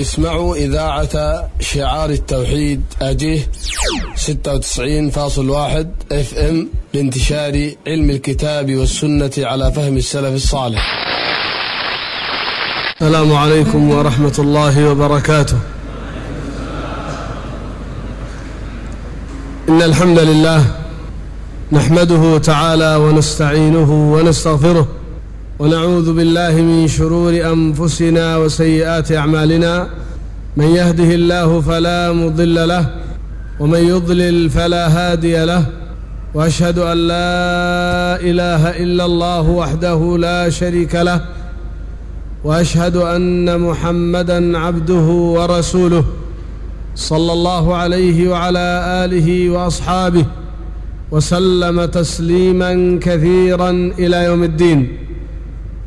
اسمعوا إذاعة شعار التوحيد أجيه 96.1 اف ام لانتشار علم الكتاب والسنة على فهم السلف الصالح. السلام عليكم ورحمة الله وبركاته. إن الحمد لله نحمده تعالى ونستعينه ونستغفره ونعوذ بالله من شرور أنفسنا وسيئات أعمالنا. من يهده الله فلا مضل له ومن يضلل فلا هادي له. وأشهد أن لا إله إلا الله وحده لا شريك له. وأشهد أن محمدا عبده ورسوله صلى الله عليه وعلى آله وأصحابه وسلم تسليما كثيرا إلى يوم الدين.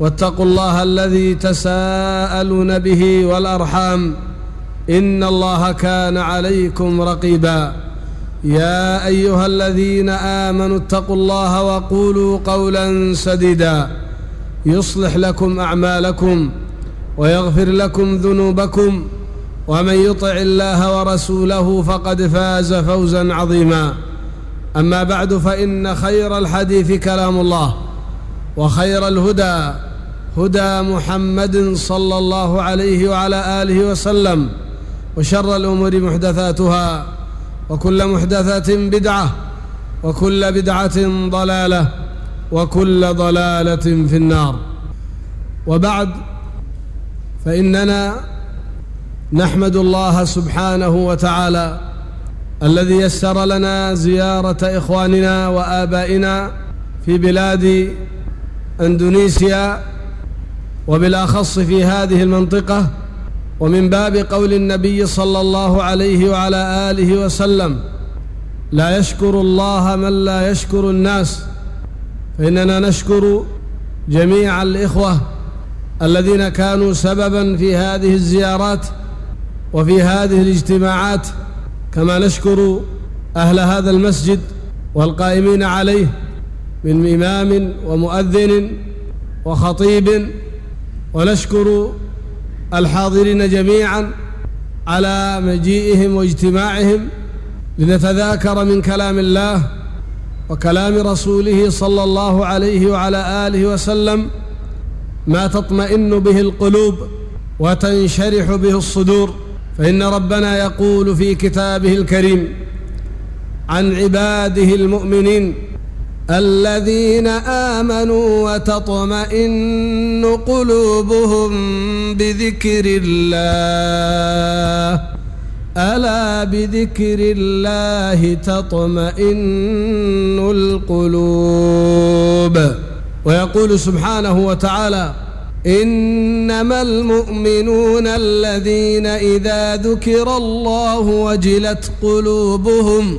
واتقوا الله الذي تساءلون به والأرحام إن الله كان عليكم رقيبا. يا أيها الذين آمنوا اتقوا الله وقولوا قولا سديدا. يصلح لكم أعمالكم ويغفر لكم ذنوبكم. ومن يطع الله ورسوله فقد فاز فوزا عظيما. أما بعد فإن خير الحديث كلام الله وخير الهدى هدى محمد صلى الله عليه وعلى آله وسلم وشر الأمور محدثاتها وكل محدثة بدعة وكل بدعة ضلالة وكل ضلالة في النار. وبعد فإننا نحمد الله سبحانه وتعالى الذي يسر لنا زيارة إخواننا وآبائنا في بلاد أندونيسيا وبالأخص في هذه المنطقة ومن باب قول النبي صلى الله عليه وعلى آله وسلم لا يشكر الله من لا يشكر الناس. فإننا نشكر جميع الإخوة الذين كانوا سببا في هذه الزيارات وفي هذه الاجتماعات كما نشكر أهل هذا المسجد والقائمين عليه من إمام ومؤذن وخطيب ونشكر الحاضرين جميعا على مجيئهم واجتماعهم لنتذاكر من كلام الله وكلام رسوله صلى الله عليه وعلى آله وسلم ما تطمئن به القلوب وتنشرح به الصدور. فإن ربنا يقول في كتابه الكريم عن عباده المؤمنين الذين آمنوا وتطمئن قلوبهم بذكر الله. ألا بذكر الله تطمئن القلوب. ويقول سبحانه وتعالى إنما المؤمنون الذين إذا ذكر الله وجلت قلوبهم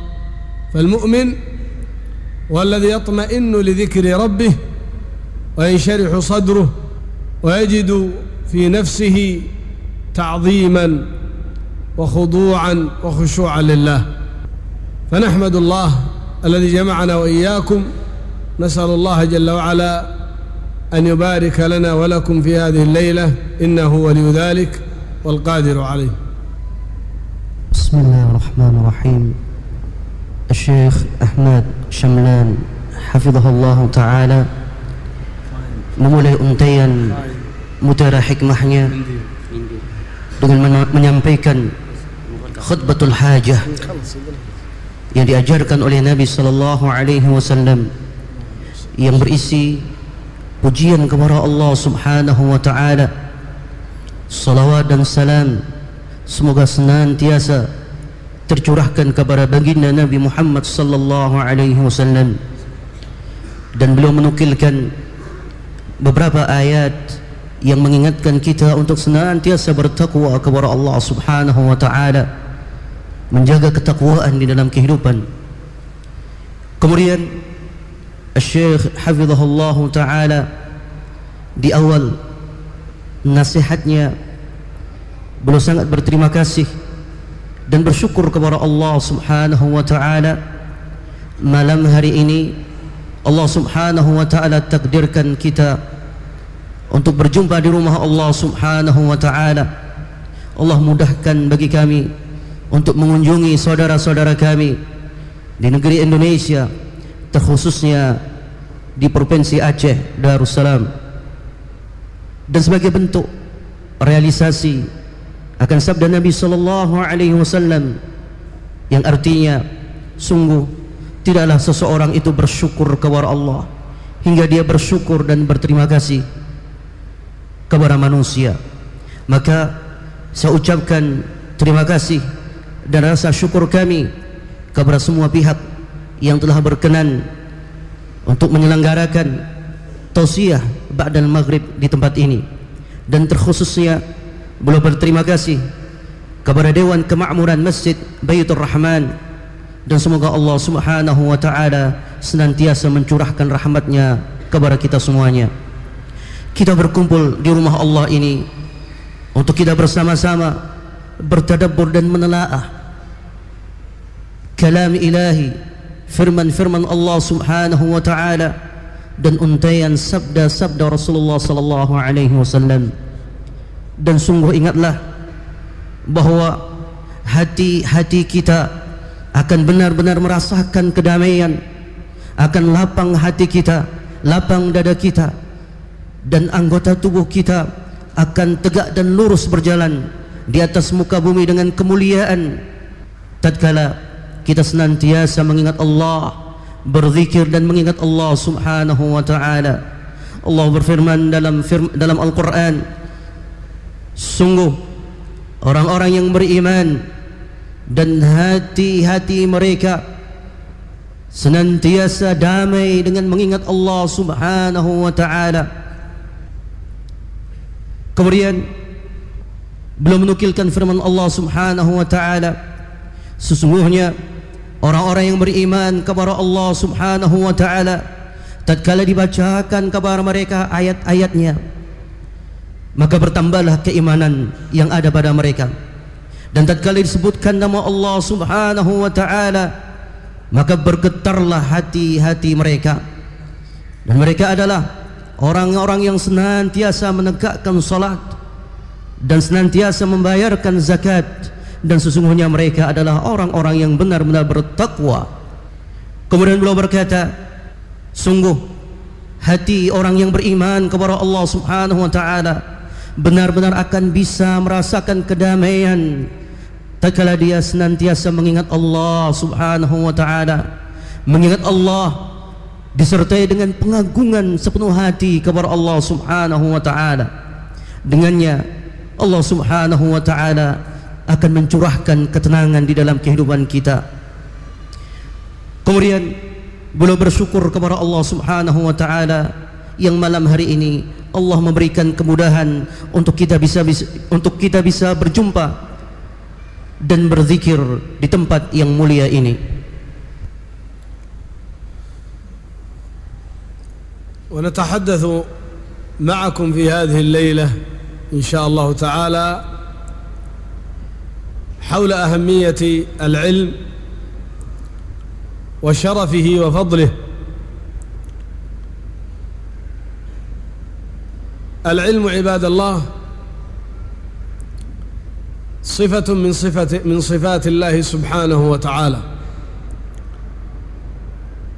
فالمؤمن والذي يطمئن لذكر ربه وينشرح صدره ويجد في نفسه تعظيما وخضوعا وخشوعا لله فنحمد الله الذي جمعنا وإياكم نسأل الله جل وعلا أن يبارك لنا ولكم في هذه الليلة إنه ولي ذلك والقادر عليه. بسم الله الرحمن الرحيم. الشيخ أحمد Syamlan Hafizahullah Ta'ala Memulai untayan Mutara hikmahnya Dengan menyampaikan khutbatul hajah yang diajarkan oleh Nabi sallallahu alaihi wasallam yang berisi pujian kepada Allah Subhanahu wa taala salawat dan salam semoga senantiasa tercurahkan kepada baginda Nabi Muhammad sallallahu alaihi wasallam. Dan beliau menukilkan beberapa ayat yang mengingatkan kita untuk senantiasa bertakwa kepada Allah Subhanahu wa taala menjaga ketakwaan di dalam kehidupan. Kemudian Syekh hafizahullah taala di awal nasihatnya beliau sangat berterima kasih dan bersyukur kepada Allah Subhanahu wa taala malam hari ini Allah Subhanahu wa taala takdirkan kita untuk berjumpa di rumah Allah Subhanahu wa taala. Allah mudahkan bagi kami untuk mengunjungi saudara-saudara kami di negeri Indonesia terkhususnya di provinsi Aceh Darussalam dan sebagai bentuk realisasi akan sabda Nabi sallallahu alaihi wasallam yang artinya sungguh tidaklah seseorang itu bersyukur kepada Allah hingga dia bersyukur dan berterima kasih kepada manusia. Maka saya ucapkan terima kasih dan rasa syukur kami kepada semua pihak yang telah berkenan untuk menyelenggarakan tausiah ba'dal maghrib di tempat ini. Dan terkhususnya beliau berterima kasih kepada Dewan Kemakmuran Masjid Baitur Rahman. Dan semoga Allah Subhanahu wa taala senantiasa mencurahkan rahmatnya kepada kita semuanya. Kita berkumpul di rumah Allah ini untuk kita bersama-sama bertadabbur dan menelaah kalam ilahi firman-firman Allah Subhanahu wa taala dan untaian sabda-sabda Rasulullah sallallahu alaihi wasallam dan sungguh ingatlah bahawa hati-hati kita akan benar-benar merasakan kedamaian. Akan lapang hati kita lapang dada kita. Dan anggota tubuh kita akan tegak dan lurus berjalan di atas muka bumi dengan kemuliaan. Tatkala kita senantiasa mengingat Allah berzikir dan mengingat Allah Subhanahu wa taala. Allah berfirman dalam dalam Al-Qur'an sungguh orang-orang yang beriman dan hati-hati mereka senantiasa damai dengan mengingat Allah Subhanahu wa taala. Kemudian belum menukilkan firman Allah Subhanahu wa taala sesungguhnya orang-orang yang beriman kepada Allah Subhanahu wa taala tatkala dibacakan kepada mereka ayat-ayatnya maka bertambahlah keimanan yang ada pada mereka. Dan tatkala disebutkan nama Allah Subhanahu wa taala maka bergetarlah hati-hati mereka. Dan mereka adalah orang-orang yang senantiasa menegakkan salat dan senantiasa membayarkan zakat. Dan sesungguhnya mereka adalah orang-orang yang benar-benar bertakwa. Kemudian beliau berkata sungguh hati orang yang beriman kepada Allah Subhanahu wa taala benar-benar akan bisa merasakan kedamaian tatkala dia senantiasa mengingat Allah Subhanahu wa taala mengingat Allah disertai dengan pengagungan sepenuh hati kepada Allah Subhanahu wa taala. Dengannya Allah Subhanahu wa taala akan mencurahkan ketenangan di dalam kehidupan kita. Kemudian beliau bersyukur kepada Allah Subhanahu wa taala yang malam hari ini Allah memberikan kemudahan untuk kita bisa, untuk kita bisa berjumpa dan berzikir di tempat yang mulia ini. ونتحدث معكم في هذه الليلة إن شاء الله تعالى حول أهمية العلم وشرفه وفضله العلم عباد الله صفة من صفة من صفات الله سبحانه وتعالى.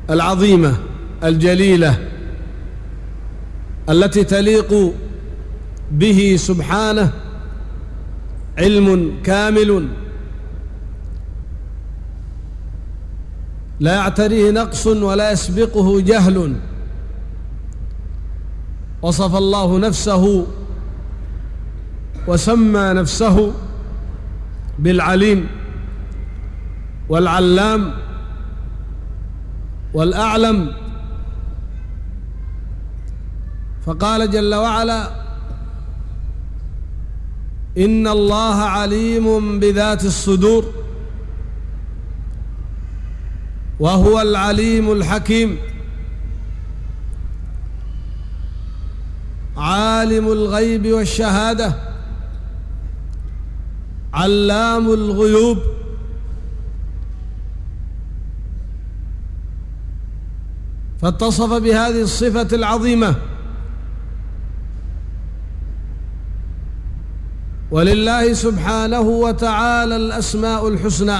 العظيمة الجليلة التي تليق به سبحانه علم كامل. لا يعتريه نقص ولا يسبقه جهل. وصف الله نفسه وسمى نفسه بالعليم والعلام والأعلم. فقال جل وعلا إن الله عليم بذات الصدور وهو العليم الحكيم. عالم الغيب والشهادة علام الغيوب. فاتصف بهذه الصفة العظيمة. ولله سبحانه وتعالى الأسماء الحسنى.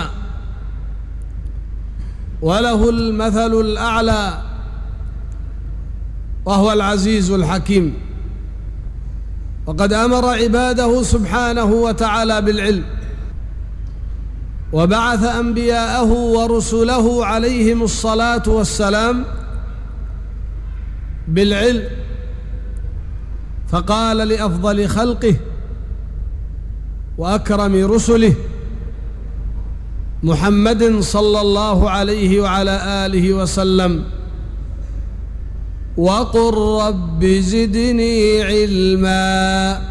وله المثل الأعلى وهو العزيز الحكيم. وقد أمر عباده سبحانه وتعالى بالعلم وبعث أنبياءه ورسله عليهم الصلاة والسلام بالعلم فقال لأفضل خلقه وأكرم رسله محمد صلى الله عليه وعلى آله وسلم وقل رب زدني علما.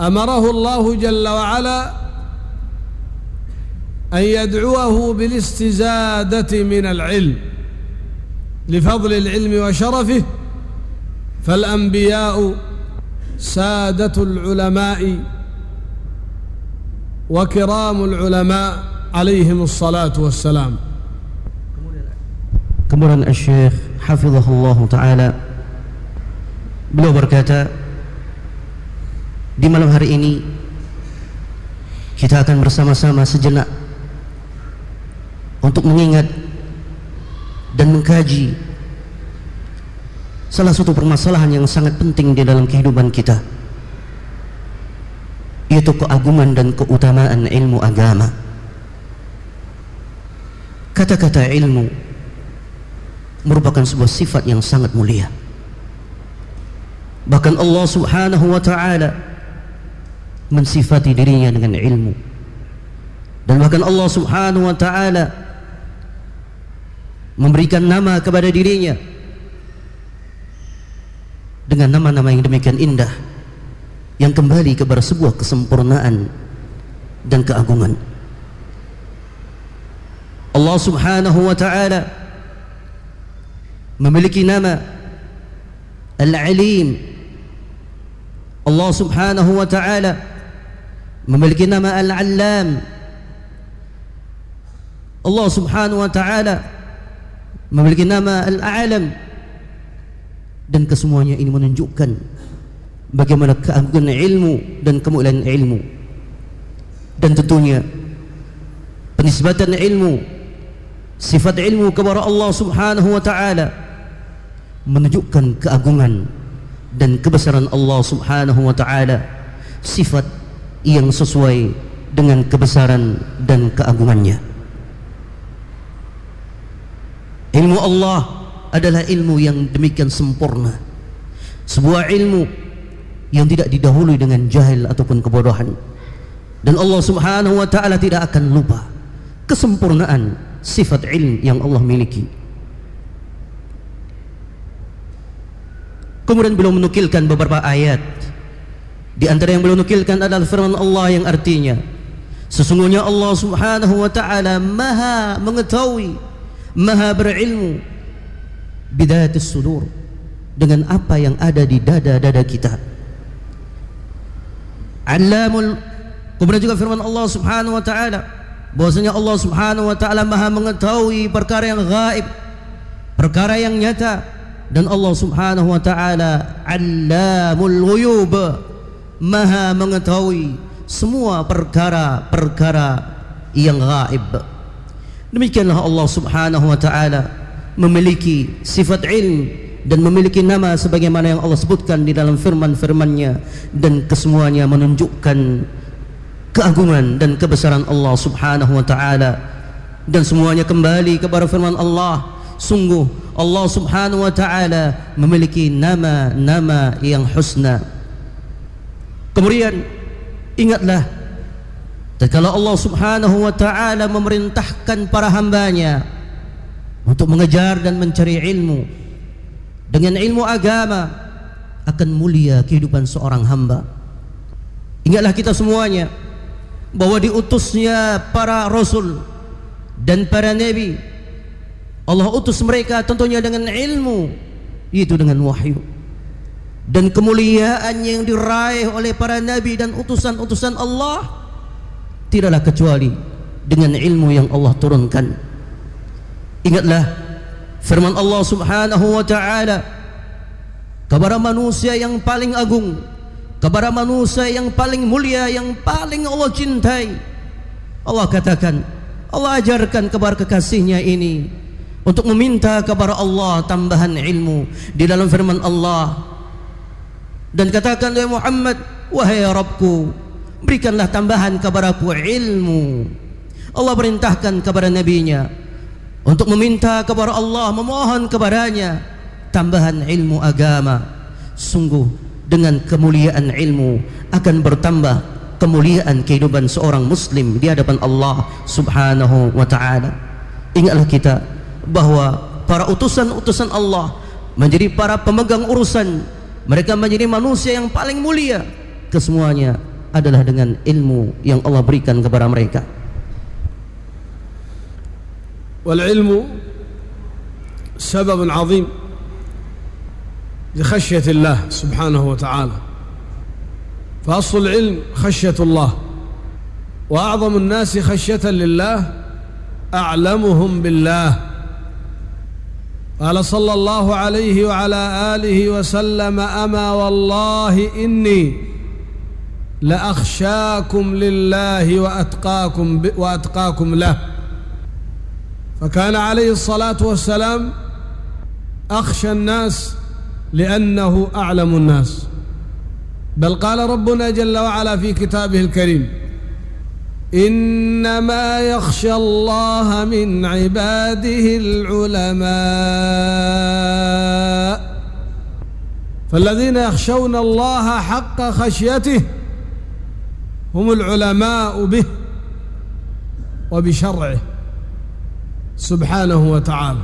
أمره الله جل وعلا أن يدعوه بالاستزادة من العلم لفضل العلم وشرفه. فالأنبياء سادة العلماء وكرام العلماء عليهم الصلاة والسلام. Kemudian Syekh Hafizahullah Ta'ala. Beliau berkata Di malam hari ini Kita akan bersama-sama sejenak Untuk mengingat Dan mengkaji Salah satu permasalahan yang sangat penting di dalam kehidupan kita Yaitu keagungan dan keutamaan ilmu agama. Kata-kata ilmu merupakan sebuah sifat yang sangat mulia. Bahkan Allah subhanahu wa ta'ala mensifati dirinya dengan ilmu. Dan bahkan Allah subhanahu wa ta'ala memberikan nama kepada dirinya dengan nama-nama yang demikian indah yang kembali kepada sebuah kesempurnaan dan keagungan. Allah subhanahu wa ta'ala memiliki nama Al-Alim. Allah subhanahu wa ta'ala memiliki nama Al-Allam. Allah subhanahu wa ta'ala memiliki nama Al-Alam. Dan kesemuanya ini menunjukkan bagaimana keagungan ilmu dan kemuliaan ilmu. Dan tentunya penisbatan ilmu sifat ilmu kepada Allah subhanahu wa ta'ala menunjukkan keagungan dan kebesaran Allah Subhanahu wa taala sifat yang sesuai dengan kebesaran dan keagungannya. Ilmu Allah adalah ilmu yang demikian sempurna. Sebuah ilmu yang tidak didahului dengan jahil ataupun kebodohan. Dan Allah Subhanahu wa taala tidak akan lupa kesempurnaan sifat ilmu yang Allah miliki Kemudian beliau menukilkan beberapa ayat. Di antara yang beliau nukilkan adalah firman Allah yang artinya sesungguhnya Allah Subhanahu wa taala Maha mengetahui, Maha berilmu bidayatis sudur dengan apa yang ada di dada-dada kita. Allamul Kemudian juga firman Allah Subhanahu wa taala bahwasanya Allah Subhanahu wa taala Maha mengetahui perkara yang gaib, perkara yang nyata dan Allah Subhanahu wa taala Allamul Ghuyub Maha mengetahui semua perkara-perkara yang gaib. Demikianlah Allah Subhanahu wa taala memiliki sifat ilm dan memiliki nama sebagaimana yang Allah sebutkan di dalam firman-firman-Nya dan kesemuanya menunjukkan keagungan dan kebesaran Allah Subhanahu wa taala dan semuanya kembali kepada firman Allah sungguh Allah Subhanahu wa taala memiliki nama-nama yang husna. Kemudian ingatlah kalau Allah Subhanahu wa taala memerintahkan para hambanya untuk mengejar dan mencari ilmu dengan ilmu agama akan mulia kehidupan seorang hamba. Ingatlah kita semuanya bahwa diutusnya para rasul dan para nabi Allah utus mereka tentunya dengan ilmu. Yaitu dengan wahyu. Dan kemuliaan yang diraih oleh para nabi dan utusan-utusan Allah tidaklah kecuali dengan ilmu yang Allah turunkan. Ingatlah firman Allah subhanahu wa ta'ala kepada manusia yang paling agung kepada manusia yang paling mulia yang paling Allah cintai Allah katakan Allah ajarkan kepada kekasihnya ini untuk meminta kepada Allah tambahan ilmu di dalam firman Allah. Dan katakan ya Muhammad wahai Rabbku berikanlah tambahan kepada aku ilmu. Allah perintahkan kepada nabinya untuk meminta kepada Allah memohon kepadanya tambahan ilmu agama. Sungguh dengan kemuliaan ilmu akan bertambah kemuliaan kehidupan seorang muslim di hadapan Allah Subhanahu wa taala. Ingatlah kita bahawa para utusan-utusan Allah menjadi para pemegang urusan, mereka menjadi manusia yang paling mulia kesemuanya adalah dengan ilmu yang Allah berikan kepada mereka. Wal ilmu sebab 'azim li khashyati Allah subhanahu wa ta'ala. فأصل العلم خشية الله وأعظم الناس خشية لله أعلمهم بالله قال صلى الله عليه وعلى آله وسلم أما والله إني لأخشاكم لله وأتقاكم, وأتقاكم له. فكان عليه الصلاة والسلام أخشى الناس لأنه أعلم الناس. بل قال ربنا جل وعلا في كتابه الكريم إنما يخشى الله من عباده العلماء. فالذين يخشون الله حق خشيته هم العلماء به وبشرعه سبحانه وتعالى.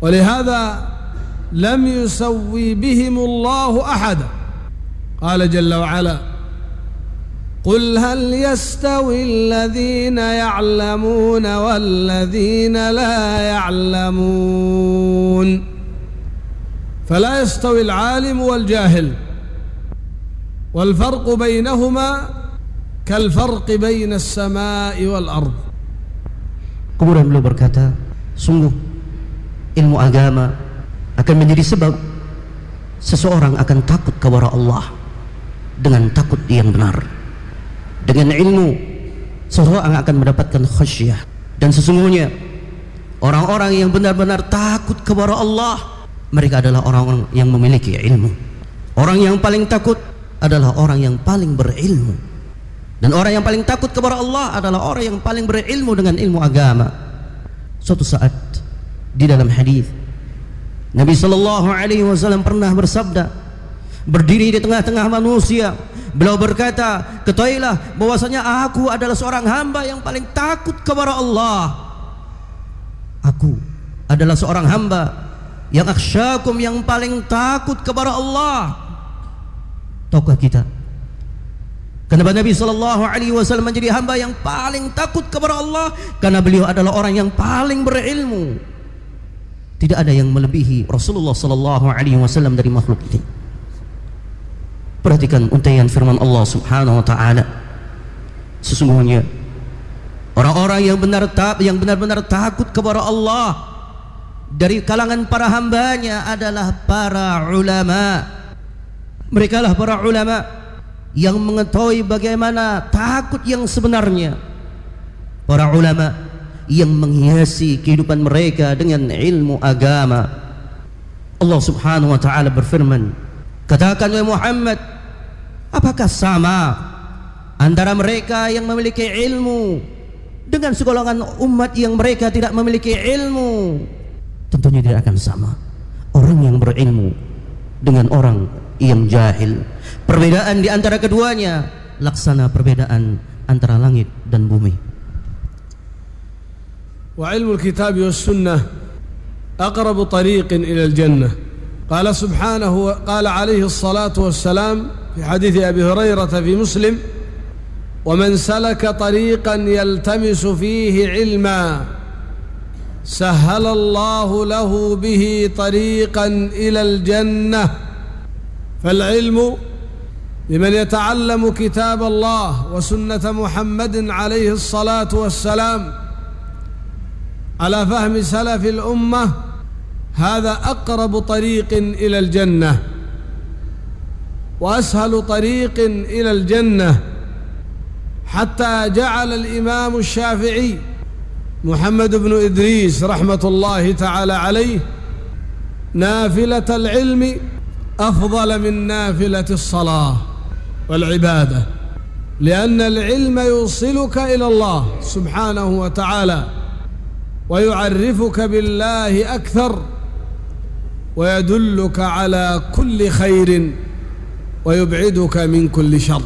ولهذا لم يسوي بهم الله أحداً. قال جل وعلا قل هل يستوي الذين يعلمون والذين لا يعلمون فلا يستوي العالم والجاهل والفرق بينهما كالفرق بين السماء والأرض Kemudian beliau berkata, sungguh ilmu agama akan menjadi sebab seseorang akan takut kepada Allah. dengan takut yang benar dengan ilmu seseorang akan mendapatkan khasyah dan sesungguhnya orang-orang yang benar-benar takut kepada Allah mereka adalah orang-orang yang memiliki ilmu. Orang yang paling takut adalah orang yang paling berilmu. Dan orang yang paling takut kepada Allah adalah orang yang paling berilmu dengan ilmu agama. Suatu saat di dalam hadis Nabi sallallahu alaihi wasallam pernah bersabda berdiri di tengah-tengah manusia beliau berkata ketahuilah bahwasanya aku adalah seorang hamba yang paling takut kepada Allah. Aku adalah seorang hamba yang aksyakum yang paling takut kepada Allah. Tahukah kita? Kenapa Nabi sallallahu alaihi wasallam menjadi hamba yang paling takut kepada Allah? Karena beliau adalah orang yang paling berilmu. Tidak ada yang melebihi Rasulullah sallallahu alaihi wasallam dari makhluk ini Perhatikan untaian firman Allah Subhanahu wa taala. Sesungguhnya orang-orang yang benar tak yang benar-benar takut kepada Allah dari kalangan para hambanya adalah para ulama. Mereka lah para ulama yang mengetahui bagaimana takut yang sebenarnya. Para ulama yang menghiasi kehidupan mereka dengan ilmu agama. Allah Subhanahu wa taala berfirman, katakan wahai Muhammad, Apakah sama antara mereka yang memiliki ilmu dengan segolongan umat yang mereka tidak memiliki ilmu? Tentunya tidak akan sama. Orang yang berilmu dengan orang yang jahil. Perbedaan di antara keduanya laksana perbedaan antara langit dan bumi. Wa ilmu al-kitab wa sunnah aqrabu tariqin ila al-jannah. Qala subhanahu wa qala alaihi salatu wassalam salam في حديث أبي هريرة في مسلم ومن سلك طريقا يلتمس فيه علما سهل الله له به طريقا إلى الجنة. فالعلم لمن يتعلم كتاب الله وسنة محمد عليه الصلاة والسلام على فهم سلف الأمة هذا أقرب طريق إلى الجنة. وأسهل طريق إلى الجنة حتى جعل الإمام الشافعي محمد بن إدريس رحمة الله تعالى عليه نافلة العلم أفضل من نافلة الصلاة والعبادة لأن العلم يوصلك إلى الله سبحانه وتعالى ويعرفك بالله أكثر ويدلك على كل خير. ويبعدك من كل شر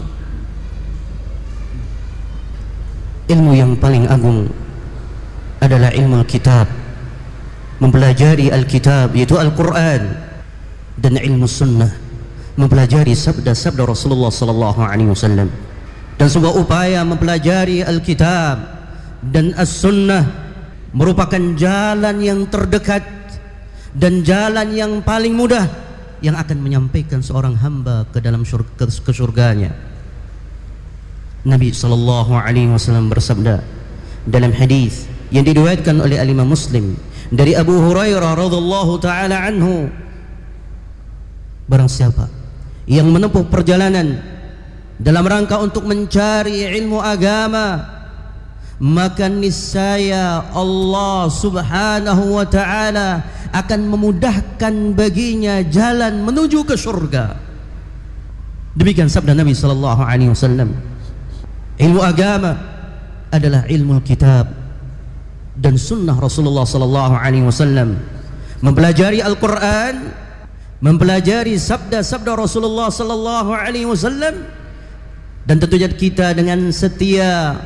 ilmu yang paling agung adalah ilmu kitab mempelajari Alkitab yaitu Al-Quran dan ilmu sunnah mempelajari sabda-sabda Rasulullah sallallahu alaihi wasallam dan sebuah upaya mempelajari Alkitab dan As-Sunnah merupakan jalan yang terdekat dan jalan yang paling mudah yang akan menyampaikan seorang hamba ke dalam syurga, ke surganya. Nabi sallallahu alaihi wasallam bersabda dalam hadis yang diriwayatkan oleh Imam Muslim dari Abu Hurairah radhiyallahu taala anhu barang siapa yang menempuh perjalanan dalam rangka untuk mencari ilmu agama maka niscaya Allah Subhanahu wa taala akan memudahkan baginya jalan menuju ke surga demikian sabda Nabi sallallahu alaihi wasallam. Ilmu agama adalah ilmu kitab dan sunnah Rasulullah sallallahu alaihi wasallam. Mempelajari Al-Qur'an mempelajari sabda-sabda Rasulullah sallallahu alaihi wasallam dan tentunya kita dengan setia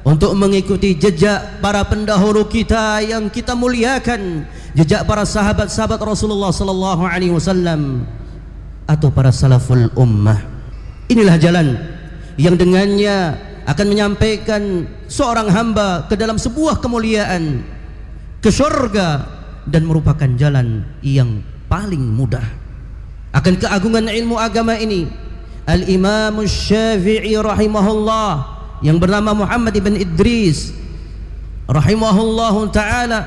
untuk mengikuti jejak para pendahulu kita yang kita muliakan jejak para sahabat-sahabat Rasulullah sallallahu alaihi wasallam atau para salaful ummah. Inilah jalan yang dengannya akan menyampaikan seorang hamba ke dalam sebuah kemuliaan ke surga dan merupakan jalan yang paling mudah. Akan keagungan ilmu agama ini Al-Imam Syafi'i rahimahullah yang bernama Muhammad ibn Idris rahimahullah taala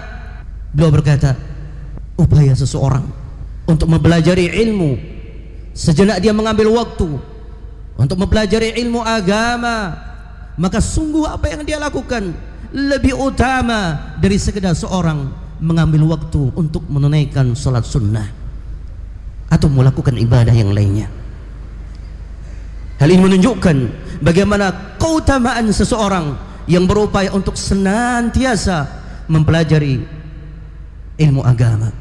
beliau berkata upaya seseorang untuk mempelajari ilmu sejenak dia mengambil waktu untuk mempelajari ilmu agama maka sungguh apa yang dia lakukan lebih utama dari sekedar seorang mengambil waktu untuk menunaikan salat sunnah atau melakukan ibadah yang lainnya. Hal ini menunjukkan bagaimana keutamaan seseorang yang berupaya untuk senantiasa mempelajari ilmu agama.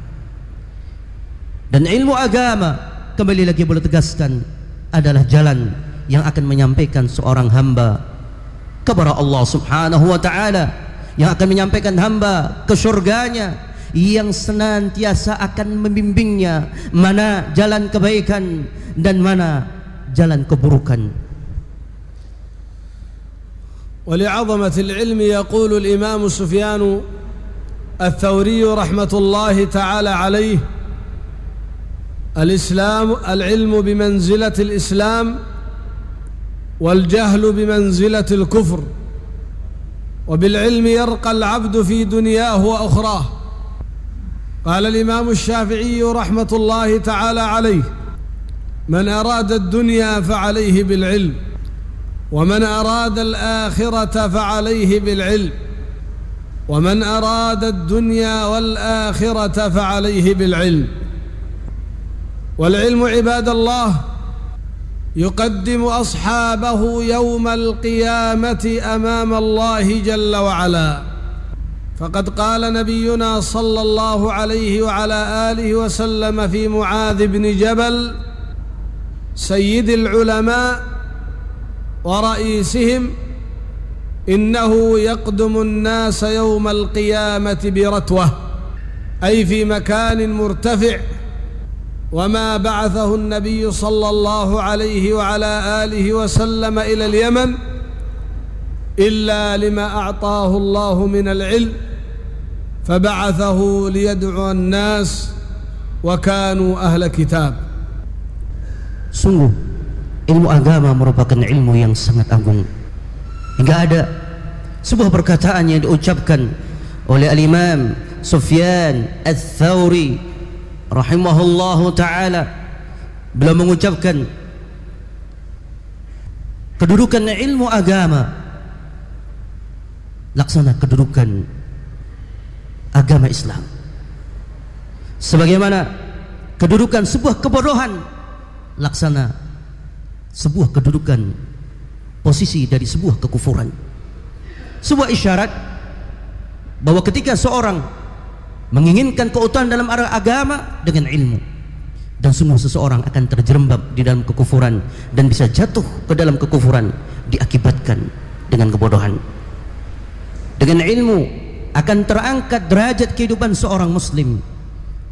Dan ilmu agama kembali lagi boleh tegaskan adalah jalan yang akan menyampaikan seorang hamba kepada Allah Subhanahu wa taala yang akan menyampaikan hamba ke surganya yang senantiasa akan membimbingnya mana jalan kebaikan dan mana jalan keburukan ولعظمة العلم يقول الإمام سفيان الثوري رحمة الله تعالى عليه الإسلام العلم بمنزلة الإسلام والجهل بمنزلة الكفر وبالعلم يرقى العبد في دنياه وأخراه. قال الإمام الشافعي رحمة الله تعالى عليه من أراد الدنيا فعليه بالعلم. ومن أراد الآخرة فعليه بالعلم ومن أراد الدنيا والآخرة فعليه بالعلم. والعلم عباد الله يقدم أصحابه يوم القيامة أمام الله جل وعلا. فقد قال نبينا صلى الله عليه وعلى آله وسلم في معاذ بن جبل سيد العلماء ورئيسهم إنه يقدم الناس يوم القيامة برتوة أي في مكان مرتفع وما بعثه النبي صلى الله عليه وعلى آله وسلم إلى اليمن إلا لما أعطاه الله من العلم فبعثه ليدعو الناس وكانوا أهل كتاب. Sungguh. Ilmu agama merupakan ilmu yang sangat agung. Hingga ada sebuah perkataan yang diucapkan oleh al-imam Sufyan al-Thawri rahimahullahu ta'ala. Beliau mengucapkan kedudukan ilmu agama laksana kedudukan agama Islam. Sebagaimana kedudukan sebuah kebodohan laksana sebuah kedudukan posisi dari sebuah kekufuran. Sebuah isyarat bahwa ketika seorang menginginkan keutamaan dalam arah agama dengan ilmu dan semua seseorang akan terjerembab di dalam kekufuran dan bisa jatuh ke dalam kekufuran diakibatkan dengan kebodohan. Dengan ilmu akan terangkat derajat kehidupan seorang muslim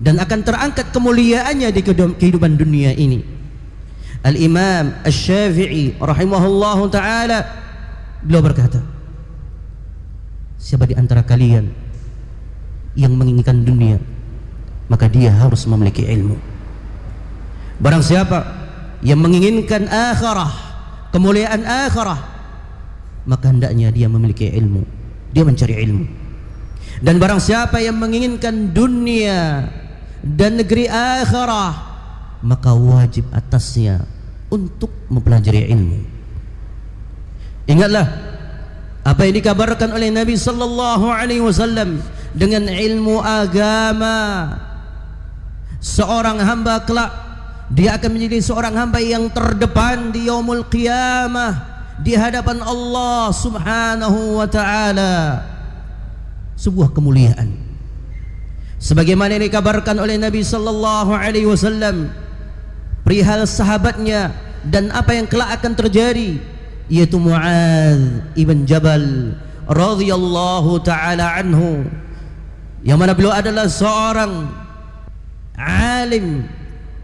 dan akan terangkat kemuliaannya di kehidupan dunia ini Al-Imam Al-Syafi'i rahimahullahu taala beliau berkata Siapa di antara kalian yang menginginkan dunia maka dia harus memiliki ilmu. Barang siapa yang menginginkan akhirah kemuliaan akhirah maka hendaknya dia memiliki ilmu. Dia mencari ilmu. Dan barang siapa yang menginginkan dunia dan negeri akhirah maka wajib atasnya untuk mempelajari ilmu. Ingatlah apa yang dikabarkan oleh Nabi sallallahu alaihi wasallam dengan ilmu agama. Seorang hamba kelak dia akan menjadi seorang hamba yang terdepan di yaumul qiyamah di hadapan Allah Subhanahu wa taala. Sebuah kemuliaan. Sebagaimana dikabarkan oleh Nabi sallallahu alaihi wasallam perihal sahabatnya dan apa yang kelak akan terjadi yaitu Muadz ibn Jabal radhiyallahu taala anhu yang mana beliau adalah seorang alim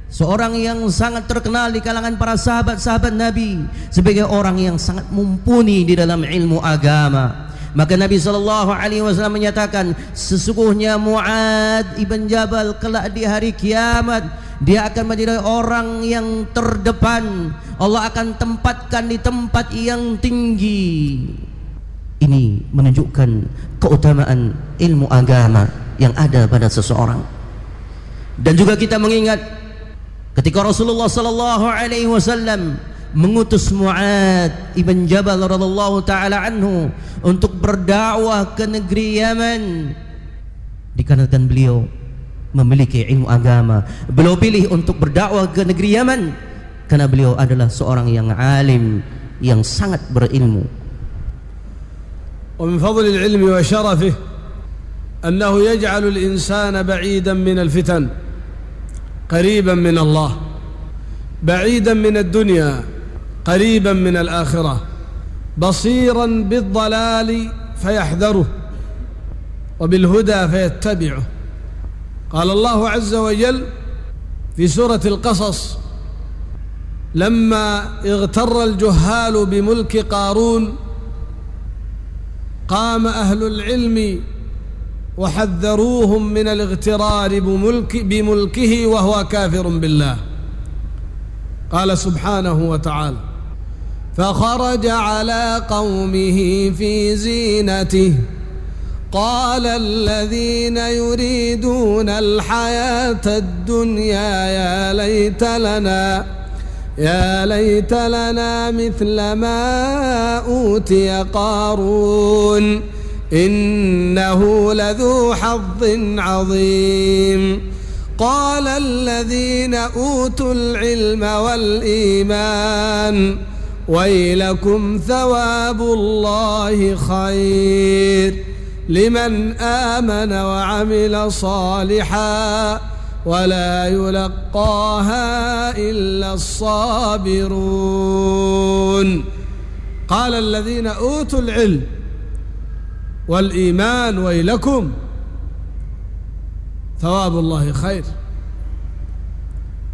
seorang yang sangat terkenal di kalangan para sahabat-sahabat Nabi sebagai orang yang sangat mumpuni di dalam ilmu agama maka Nabi sallallahu alaihi wasallam menyatakan sesungguhnya Muad ibn Jabal kelak di hari kiamat dia akan menjadi orang yang terdepan. Allah akan tempatkan di tempat yang tinggi. Ini menunjukkan keutamaan ilmu agama yang ada pada seseorang. Dan juga kita mengingat ketika Rasulullah sallallahu alaihi wasallam mengutus Muad ibn Jabal radhiyallahu taala anhu untuk berdakwah ke negeri Yaman dikarenakan beliau memiliki ilmu agama beliau pilih untuk berdakwah ke negeri Yaman karena beliau adalah seorang yang alim yang sangat berilmu ومن فضل العلم وشرفه أنه يجعل الإنسان بعيدا من الفتن قريبا من الله بعيدا من الدنيا قريبا من الآخرة بصيرا بالضلال فيحذره وبالهدى فيتبعه. قال الله عز وجل في سورة القصص لما اغتر الجهال بملك قارون قام أهل العلم وحذروهم من الاغترار بملك بملكه وهو كافر بالله. قال سبحانه وتعالى فخرج على قومه في زينته. قال الذين يريدون الحياة الدنيا يا ليت لنا يا ليت لنا مثل ما أوتي قارون. إنه لذو حظ عظيم. قال الذين أوتوا العلم والإيمان ويلكم ثواب الله خير لمن آمن وعمل صالحا ولا يلقاها إلا الصابرون. قال الذين أوتوا العلم والإيمان ويلكم ثواب الله خير.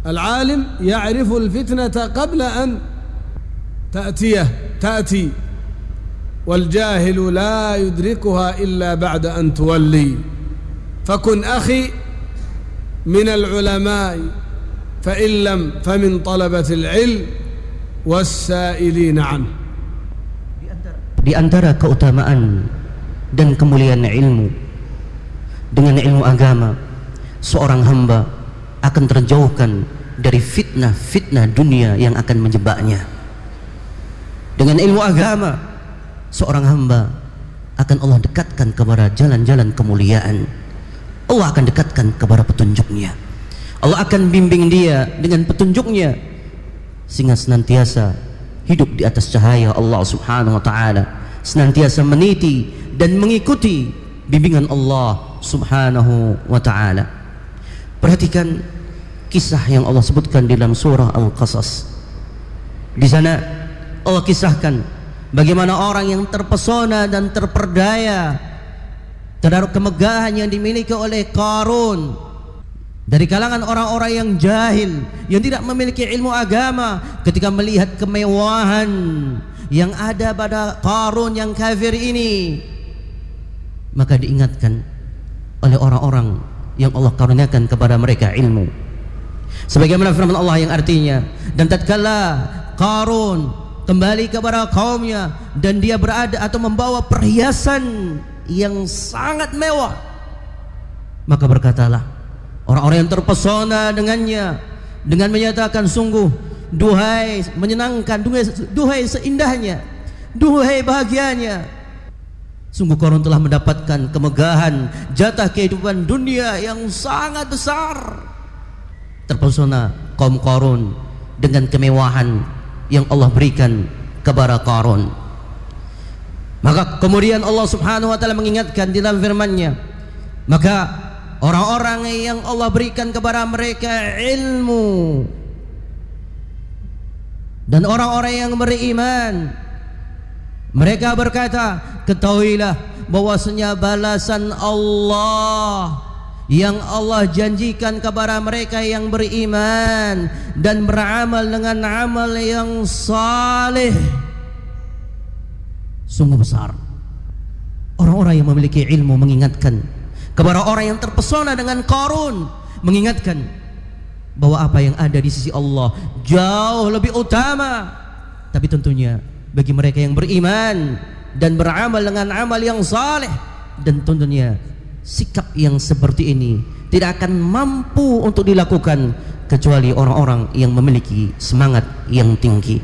العالم يعرف الفتنة قبل أن تأتيه تأتي والجاهل لا يدركها إلا بعد أن تولي فكن أخي من العلماء فإن لم فمن طلبة العلم والسائلين عنه di antara keutamaan dan kemuliaan ilmu dengan ilmu agama seorang hamba akan terjauhkan dari fitnah-fitnah dunia yang akan menjebaknya dengan ilmu agama. Seorang hamba akan Allah dekatkan kepada jalan-jalan kemuliaan. Allah akan dekatkan kepada petunjuknya. Allah akan bimbing dia dengan petunjuknya. Sehingga senantiasa hidup di atas cahaya Allah subhanahu wa ta'ala. Senantiasa meniti dan mengikuti bimbingan Allah subhanahu wa ta'ala. Perhatikan kisah yang Allah sebutkan dalam surah Al-Qasas. Di sana Allah kisahkan bagaimana orang yang terpesona dan terperdaya terhadap kemegahan yang dimiliki oleh Qarun dari kalangan orang-orang yang jahil yang tidak memiliki ilmu agama ketika melihat kemewahan yang ada pada Qarun yang kafir ini maka diingatkan oleh orang-orang yang Allah karuniakan kepada mereka ilmu. Sebagaimana firman Allah yang artinya dan tatkala Qarun kembali kepada kaumnya dan dia berada atau membawa perhiasan yang sangat mewah. Maka berkatalah orang-orang yang terpesona dengannya dengan menyatakan sungguh duhai menyenangkan duhai, duhai seindahnya duhai bahagianya. Sungguh korun telah mendapatkan kemegahan jatah kehidupan dunia yang sangat besar. Terpesona kaum korun dengan kemewahan yang Allah berikan kepada Qarun. Maka kemudian Allah Subhanahu wa taala mengingatkan di dalam firman-Nya, maka orang-orang yang Allah berikan kepada mereka ilmu dan orang-orang yang beriman mereka berkata, ketahuilah bahwasanya balasan Allah yang Allah janjikan kepada mereka yang beriman dan beramal dengan amal yang saleh. Sungguh besar. Orang-orang yang memiliki ilmu mengingatkan kepada orang yang terpesona dengan Qarun mengingatkan bahwa apa yang ada di sisi Allah jauh lebih utama. Tapi tentunya bagi mereka yang beriman dan beramal dengan amal yang saleh dan tentunya sikap yang seperti ini tidak akan mampu untuk dilakukan kecuali orang-orang yang memiliki semangat yang tinggi.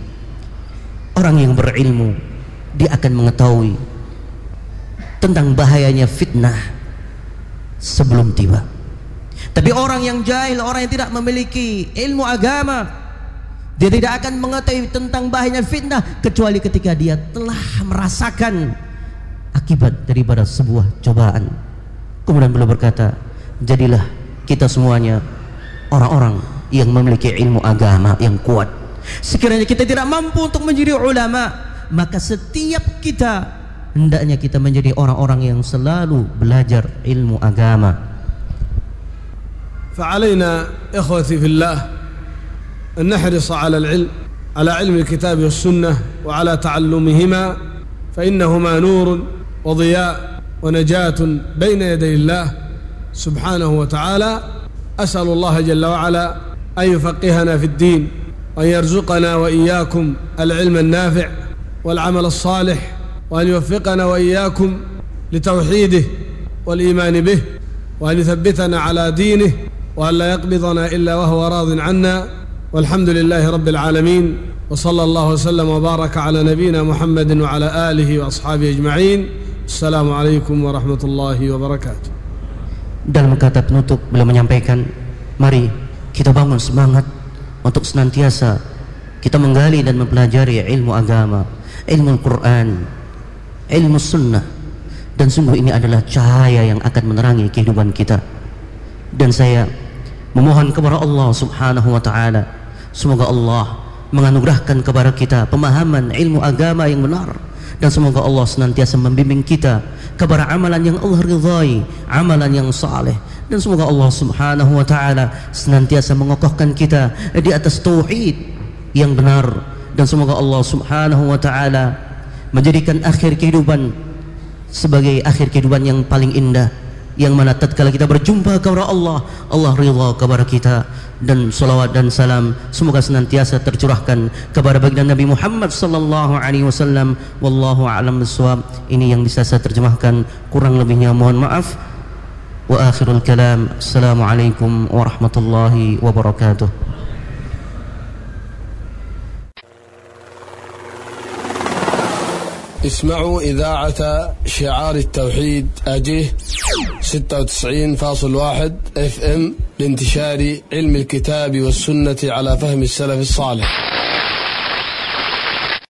Orang yang berilmu dia akan mengetahui tentang bahayanya fitnah sebelum tiba. Tapi orang yang jahil orang yang tidak memiliki ilmu agama dia tidak akan mengetahui tentang bahayanya fitnah kecuali ketika dia telah merasakan akibat daripada sebuah cobaan Kemudian beliau berkata, jadilah kita semuanya orang-orang yang memiliki ilmu agama yang kuat. Sekiranya kita tidak mampu untuk menjadi ulama, maka setiap kita hendaknya kita menjadi orang-orang yang selalu belajar ilmu agama. فعلينا إخوتي في الله أن نحرص على العلم على علم الكتاب والسنة وعلى تعلمهما فإنهما نور وضياء ونجاة بين يدي الله سبحانه وتعالى. أسأل الله جل وعلا أن يفقهنا في الدين وأن يرزقنا وإياكم العلم النافع والعمل الصالح وأن يوفقنا وإياكم لتوحيده والإيمان به وأن يثبتنا على دينه وأن لا يقبضنا إلا وهو راض عنا. والحمد لله رب العالمين وصلى الله وسلم وبارك على نبينا محمد وعلى آله وأصحابه أجمعين. Assalamualaikum warahmatullahi wabarakatuh. Dalam kata penutup beliau menyampaikan Mari kita bangun semangat untuk senantiasa kita menggali dan mempelajari ilmu agama, ilmu Al-Quran, ilmu sunnah dan sungguh ini adalah cahaya yang akan menerangi kehidupan kita. Dan saya memohon kepada Allah Subhanahu wa taala semoga Allah menganugerahkan kepada kita pemahaman ilmu agama yang benar dan semoga Allah senantiasa membimbing kita kepada amalan yang Allah ridhai, amalan yang saleh. Dan semoga Allah Subhanahu wa taala senantiasa mengokohkan kita di atas tauhid yang benar. Dan semoga Allah Subhanahu wa taala menjadikan akhir kehidupan sebagai akhir kehidupan yang paling indah yang mana tatkala kita berjumpa kepada Allah Allah ridha kepada kita dan salawat dan salam semoga senantiasa tercurahkan kepada baginda Nabi Muhammad sallallahu alaihi wasallam wallahu a'lam bissawab ini yang bisa saya terjemahkan kurang lebihnya mohon maaf wa akhirul kalam assalamualaikum warahmatullahi wabarakatuh اسمعوا إذاعة شعار التوحيد أجيه 96.1 اف ام لانتشار علم الكتاب والسنة على فهم السلف الصالح.